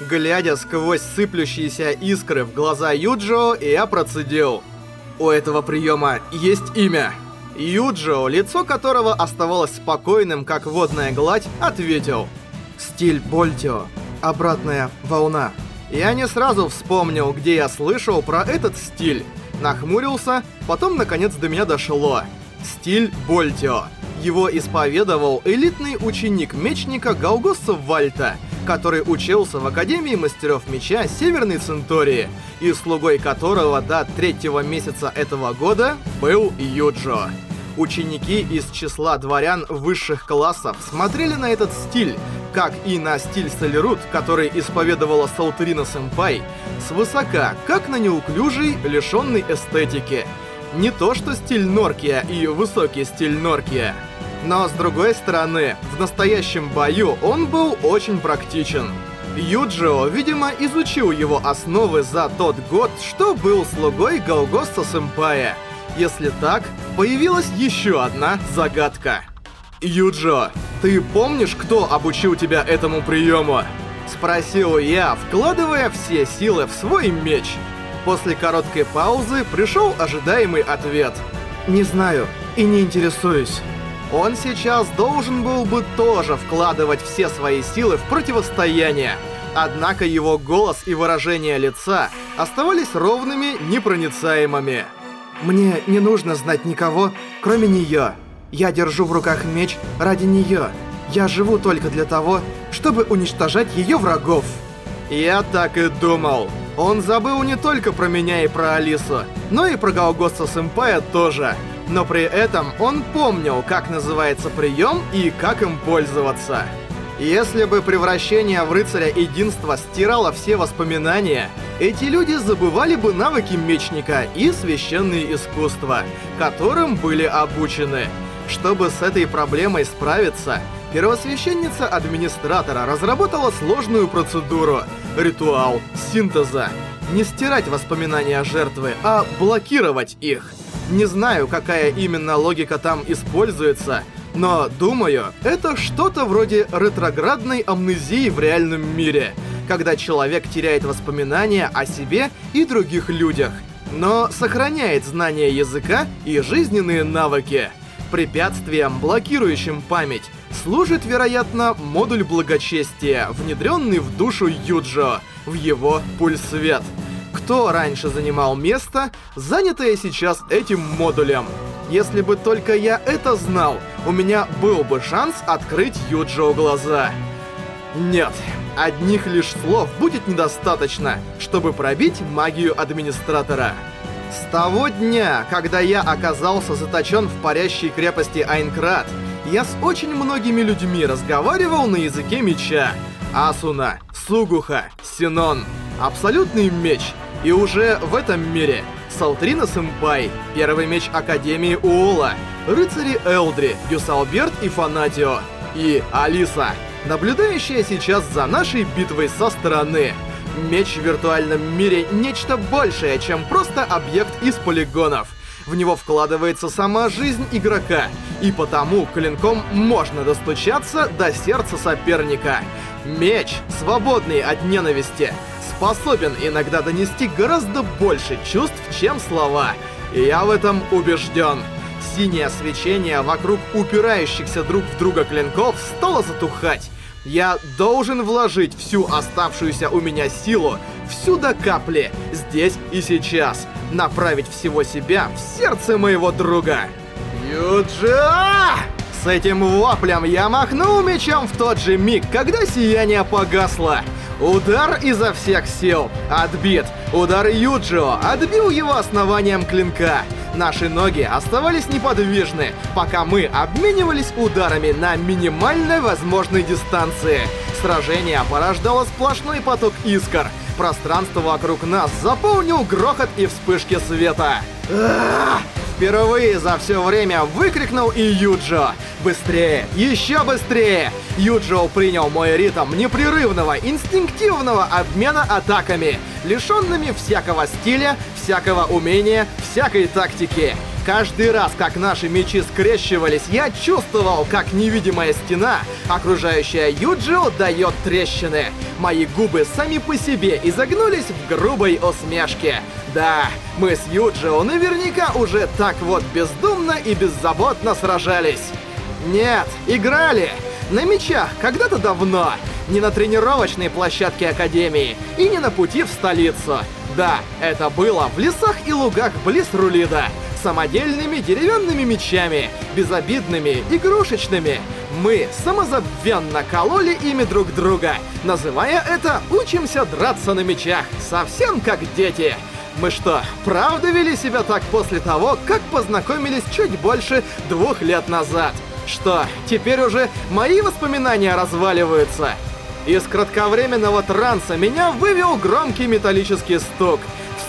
Глядя сквозь сыплющиеся искры в глаза Юджио, я процедил. У этого приема есть имя. Юджио, лицо которого оставалось спокойным, как водная гладь, ответил. Стиль Больтио. Обратная волна. Я не сразу вспомнил, где я слышал про этот стиль. Нахмурился, потом наконец до меня дошло. Стиль Больтио. Его исповедовал элитный ученик мечника Галгоса Вальта, который учился в Академии Мастеров Меча Северной Центории, и слугой которого до третьего месяца этого года был Юджо. Ученики из числа дворян высших классов смотрели на этот стиль, как и на стиль Солерут, который исповедовала Саутерина Сэмпай, свысока, как на неуклюжий, лишенный эстетики. Не то что стиль Норкия и высокий стиль Норкия. Но с другой стороны, в настоящем бою он был очень практичен. Юджио, видимо, изучил его основы за тот год, что был слугой Галгоста Сэмпая. Если так, появилась еще одна загадка. Юджо, ты помнишь, кто обучил тебя этому приему? Спросил я, вкладывая все силы в свой меч. После короткой паузы пришел ожидаемый ответ. Не знаю и не интересуюсь. Он сейчас должен был бы тоже вкладывать все свои силы в противостояние. Однако его голос и выражение лица оставались ровными, непроницаемыми. Мне не нужно знать никого, кроме неё. Я держу в руках меч ради неё. Я живу только для того, чтобы уничтожать её врагов. Я так и думал. Он забыл не только про меня и про Алису, но и про Галгоса Сэмпая тоже. Но при этом он помнил, как называется прием и как им пользоваться. Если бы превращение в рыцаря единства стирало все воспоминания, эти люди забывали бы навыки мечника и священные искусства, которым были обучены. Чтобы с этой проблемой справиться, первосвященница администратора разработала сложную процедуру — ритуал синтеза. Не стирать воспоминания жертвы, а блокировать их. Не знаю, какая именно логика там используется — но, думаю, это что-то вроде ретроградной амнезии в реальном мире, когда человек теряет воспоминания о себе и других людях, но сохраняет знания языка и жизненные навыки. Препятствием, блокирующим память, служит, вероятно, модуль благочестия, внедренный в душу Юджо, в его пульсвет. Кто раньше занимал место, занятое сейчас этим модулем? Если бы только я это знал, у меня был бы шанс открыть Юджио глаза. Нет, одних лишь слов будет недостаточно, чтобы пробить магию администратора. С того дня, когда я оказался заточен в парящей крепости Айнкрат, я с очень многими людьми разговаривал на языке меча. Асуна, Сугуха, Синон, Абсолютный меч. И уже в этом мире Салтрина Сэмпай, первый меч Академии Уола, рыцари Элдри, Юсалберт и Фанатио, и Алиса, наблюдающая сейчас за нашей битвой со стороны. Меч в виртуальном мире нечто большее, чем просто объект из полигонов. В него вкладывается сама жизнь игрока, и потому клинком можно достучаться до сердца соперника. Меч, свободный от ненависти, способен иногда донести гораздо больше чувств, чем слова. И я в этом убежден. Синее свечение вокруг упирающихся друг в друга клинков стало затухать. Я должен вложить всю оставшуюся у меня силу, всю до капли, здесь и сейчас, направить всего себя в сердце моего друга. Юджа! С этим воплем я махнул мечом в тот же миг, когда сияние погасло. Удар изо всех сил. Отбит. Удар Юджио отбил его основанием клинка. Наши ноги оставались неподвижны, пока мы обменивались ударами на минимальной возможной дистанции. Сражение порождало сплошной поток искр. Пространство вокруг нас заполнил грохот и вспышки света. Впервые за все время выкрикнул и Юджо. Быстрее! Еще быстрее! Юджо принял мой ритм непрерывного, инстинктивного обмена атаками, лишенными всякого стиля, всякого умения, всякой тактики. Каждый раз, как наши мечи скрещивались, я чувствовал, как невидимая стена, окружающая Юджио, дает трещины. Мои губы сами по себе изогнулись в грубой усмешке. Да, мы с Юджио наверняка уже так вот бездумно и беззаботно сражались. Нет, играли. На мечах когда-то давно. Не на тренировочной площадке Академии и не на пути в столицу. Да, это было в лесах и лугах близ Рулида. Самодельными деревянными мечами, безобидными, игрушечными. Мы самозабвенно кололи ими друг друга, называя это «учимся драться на мечах», совсем как дети. Мы что, правда вели себя так после того, как познакомились чуть больше двух лет назад? Что, теперь уже мои воспоминания разваливаются? Из кратковременного транса меня вывел громкий металлический стук.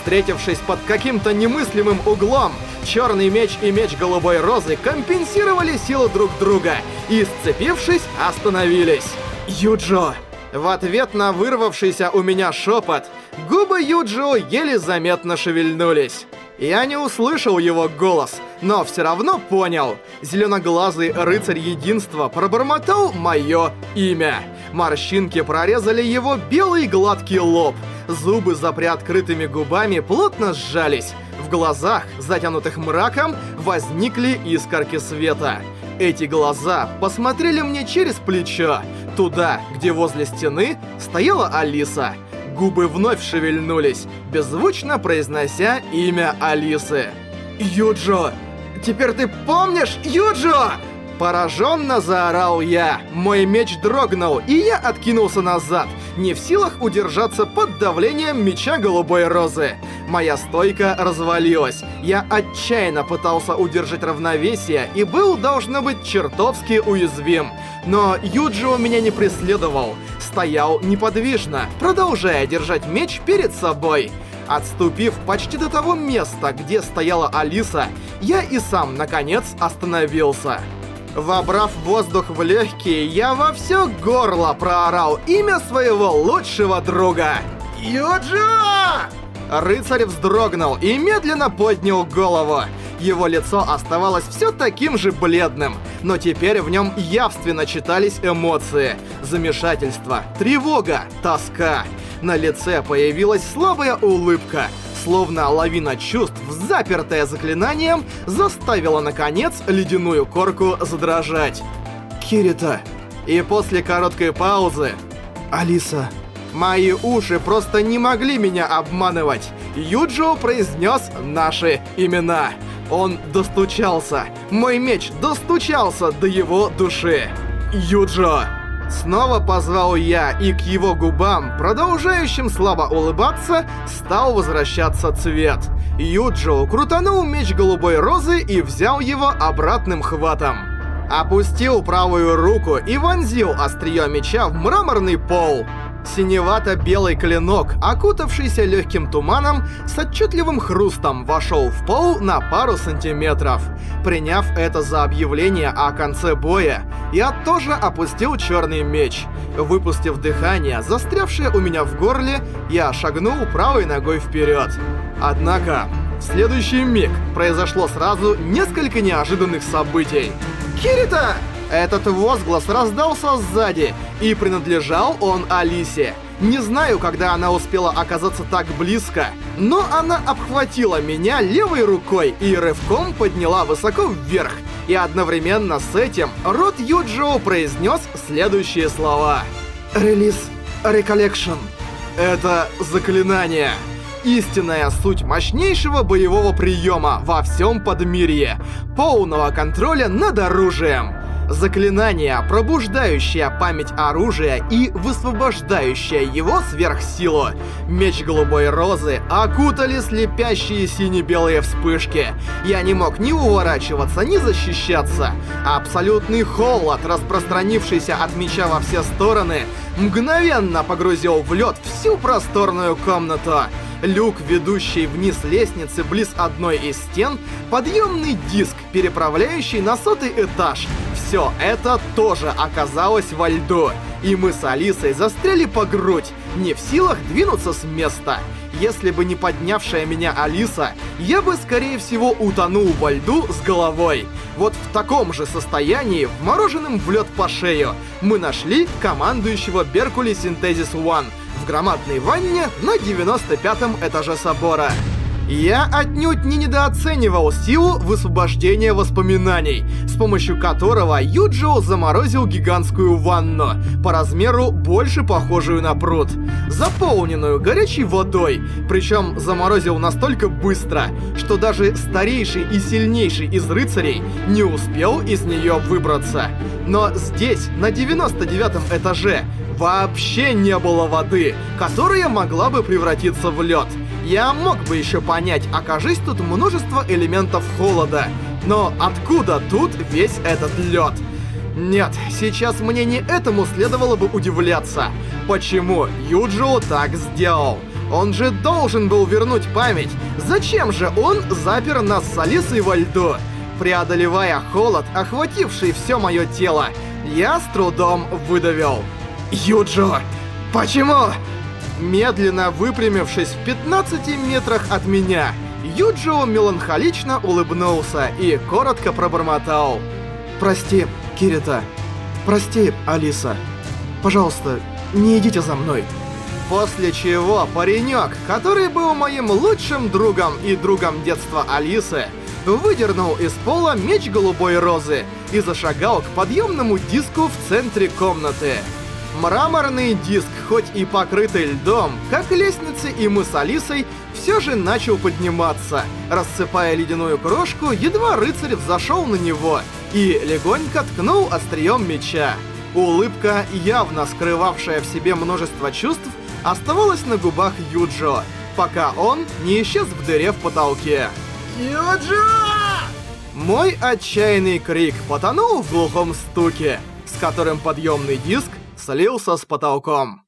Встретившись под каким-то немыслимым углом, черный меч и меч голубой розы компенсировали силу друг друга и, сцепившись, остановились. Юджо! В ответ на вырвавшийся у меня шепот, губы Юджио еле заметно шевельнулись. Я не услышал его голос, но все равно понял. Зеленоглазый рыцарь единства пробормотал мое имя. Морщинки прорезали его белый гладкий лоб. Зубы за приоткрытыми губами плотно сжались. В глазах, затянутых мраком, возникли искорки света. Эти глаза посмотрели мне через плечо, туда, где возле стены стояла Алиса. Губы вновь шевельнулись, беззвучно произнося имя Алисы. «Юджо! Теперь ты помнишь, Юджо?» Пораженно заорал я. Мой меч дрогнул, и я откинулся назад, не в силах удержаться под давлением меча голубой розы. Моя стойка развалилась. Я отчаянно пытался удержать равновесие и был, должно быть, чертовски уязвим. Но Юджио меня не преследовал. Стоял неподвижно, продолжая держать меч перед собой. Отступив почти до того места, где стояла Алиса, я и сам, наконец, остановился. Вобрав воздух в легкие, я во все горло проорал имя своего лучшего друга. Юджо! Рыцарь вздрогнул и медленно поднял голову. Его лицо оставалось все таким же бледным, но теперь в нем явственно читались эмоции. Замешательство, тревога, тоска. На лице появилась слабая улыбка, словно лавина чувств, запертая заклинанием, заставила, наконец, ледяную корку задрожать. «Кирита!» И после короткой паузы... «Алиса!» Мои уши просто не могли меня обманывать. Юджио произнес наши имена. Он достучался. Мой меч достучался до его души. Юджо! Снова позвал я, и к его губам, продолжающим слабо улыбаться, стал возвращаться цвет. Юджио крутанул меч голубой розы и взял его обратным хватом. Опустил правую руку и вонзил острие меча в мраморный пол. Синевато-белый клинок, окутавшийся легким туманом, с отчетливым хрустом вошел в пол на пару сантиметров. Приняв это за объявление о конце боя, я тоже опустил черный меч. Выпустив дыхание, застрявшее у меня в горле, я шагнул правой ногой вперед. Однако, в следующий миг произошло сразу несколько неожиданных событий. «Кирита!» Этот возглас раздался сзади, и принадлежал он Алисе. Не знаю, когда она успела оказаться так близко, но она обхватила меня левой рукой и рывком подняла высоко вверх. И одновременно с этим рот Юджио произнес следующие слова. «Release Recollection». Это заклинание. Истинная суть мощнейшего боевого приема во всем подмирье. Полного контроля над оружием. Заклинание, пробуждающее память оружия и высвобождающее его сверхсилу. Меч голубой розы окутали слепящие сине-белые вспышки. Я не мог ни уворачиваться, ни защищаться. Абсолютный холод, распространившийся от меча во все стороны, мгновенно погрузил в лед всю просторную комнату. Люк, ведущий вниз лестницы близ одной из стен, подъемный диск, переправляющий на сотый этаж. Все это тоже оказалось во льду. и мы с Алисой застряли по грудь, не в силах двинуться с места. Если бы не поднявшая меня Алиса, я бы, скорее всего, утонул во льду с головой. Вот в таком же состоянии, вмороженным в лед по шею, мы нашли командующего Беркули Синтезис One в громадной ванне на 95-м этаже собора. Я отнюдь не недооценивал силу высвобождения воспоминаний, с помощью которого Юджио заморозил гигантскую ванну, по размеру больше похожую на пруд, заполненную горячей водой, причем заморозил настолько быстро, что даже старейший и сильнейший из рыцарей не успел из нее выбраться. Но здесь, на 99 этаже, вообще не было воды, которая могла бы превратиться в лед. Я мог бы еще понять, окажись тут множество элементов холода. Но откуда тут весь этот лед? Нет, сейчас мне не этому следовало бы удивляться. Почему Юджио так сделал? Он же должен был вернуть память. Зачем же он запер нас с Алисой во льду? Преодолевая холод, охвативший все мое тело, я с трудом выдавил. Юджо, почему? Медленно выпрямившись в 15 метрах от меня, Юджио меланхолично улыбнулся и коротко пробормотал. «Прости, Кирита. Прости, Алиса. Пожалуйста, не идите за мной». После чего паренек, который был моим лучшим другом и другом детства Алисы, выдернул из пола меч голубой розы и зашагал к подъемному диску в центре комнаты. Мраморный диск, хоть и покрытый льдом, как лестницы и мы с Алисой, все же начал подниматься, рассыпая ледяную крошку, едва рыцарь взошел на него и легонько ткнул острием меча. Улыбка, явно скрывавшая в себе множество чувств, оставалась на губах Юджо, пока он не исчез в дыре в потолке. «Юджо!» Мой отчаянный крик потонул в глухом стуке, с которым подъемный диск слился с потолком.